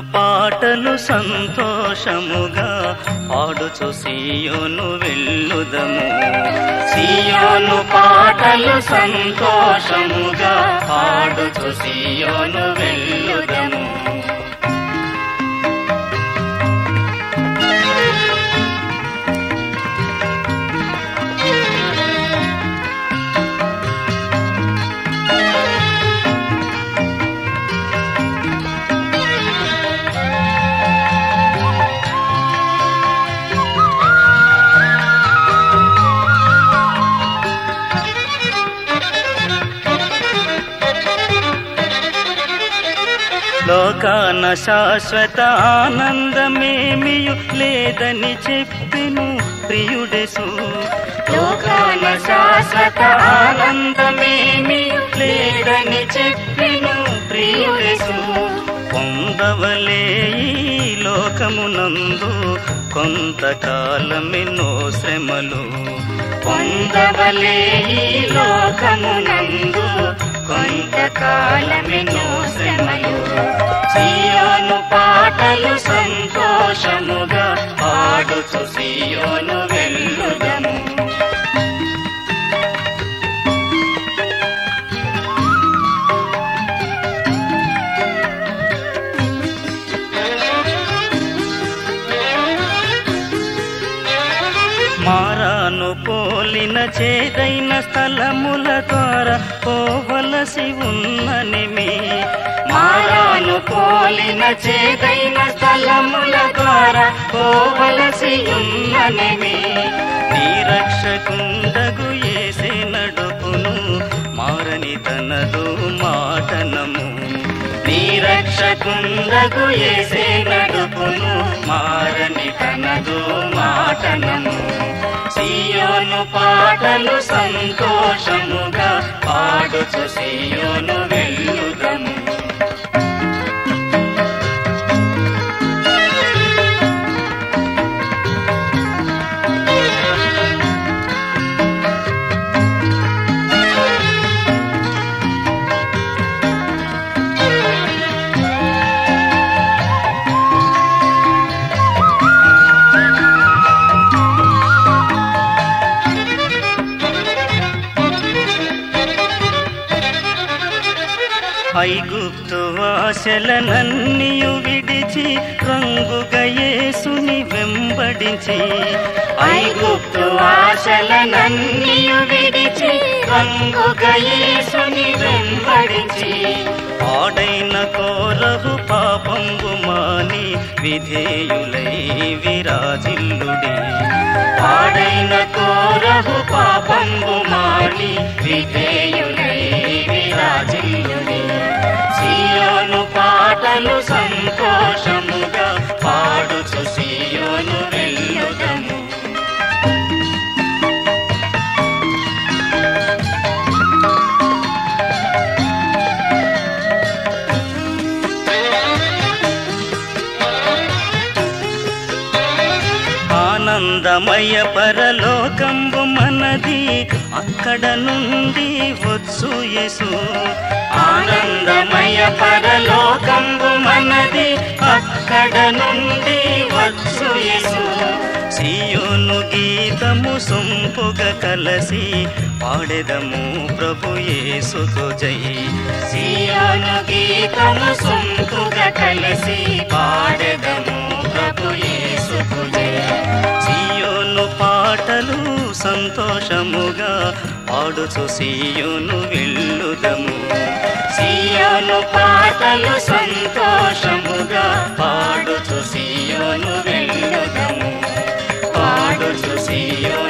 పాటలు సంతోషముగా పాడుచు సీయోను వెళ్ళుదము. సీయోను పాటలు సంతోషముగా పాడుచు సీయోను వెళ్ళుదము. లోకాన శాశ్వత ఆనందమేమియు లేదని చెప్పిను ప్రియుడెసు. లోకాన శాశ్వత ఆనందమేమియు లేదని చెప్పిను ప్రియుడెసు. పొందవలే ఈ లోకమునందు కొంతకాలమెన్నో శ్రమలు. పొందవలే ఈ లోకమునందు కొంతకాలమెన్నో శ్రమలు సీయోను పాటలు సంతోషముగా పాడుచు సీయోను వెళ్ళుదము మారాను పోలిన చేదైన స్థలముల ద్వారా పోవలసి ఉన్ననిమి మారాను పోలిన చేదైన స్థలముల ద్వారా పోవలసి ఉన్ననిమి నీ రక్షకుందగు ఏసే నడుపును మారని తనదు మాటనము. నీ రక్షకుందగు ఏసే నడుపును మారని తనదు మాటనము. సీయోను పాటలు సంతోషం పాడుచు ఐగుప్తు ఆశలనన్నియు విడిచి రంగుగా యేసుని వెంబడించి. ఐగుప్తు ఆశలనన్నియు విడిచి రంగుగా యేసుని వెంబడించి. ఆడైన కోరహు పాపంబు మాని విధేయులై విరాజిల్లుడి. ఆడైన కోరహు పాపంబు మాని విధేయులై ఆనందమయ పరలోకంబు మనది. అక్కడ నుండి వచ్చు యేసు. ఆనందమయ పరలోకంబు మనది. అక్కడ నుండి వచ్చు యేసు. సీయోను గీతము సొంపుగ కలసి పాడెదము ప్రభు యేసుకు జై సీయోను గీతము సొంపుగ కలసి పా సంతోషముగా పాడుచు సీయోను వెళ్ళుదము. సీయోను పాటలు సంతోషముగా పాడుచు సీయోను వెళ్ళుదము. పాడుచు సీయోను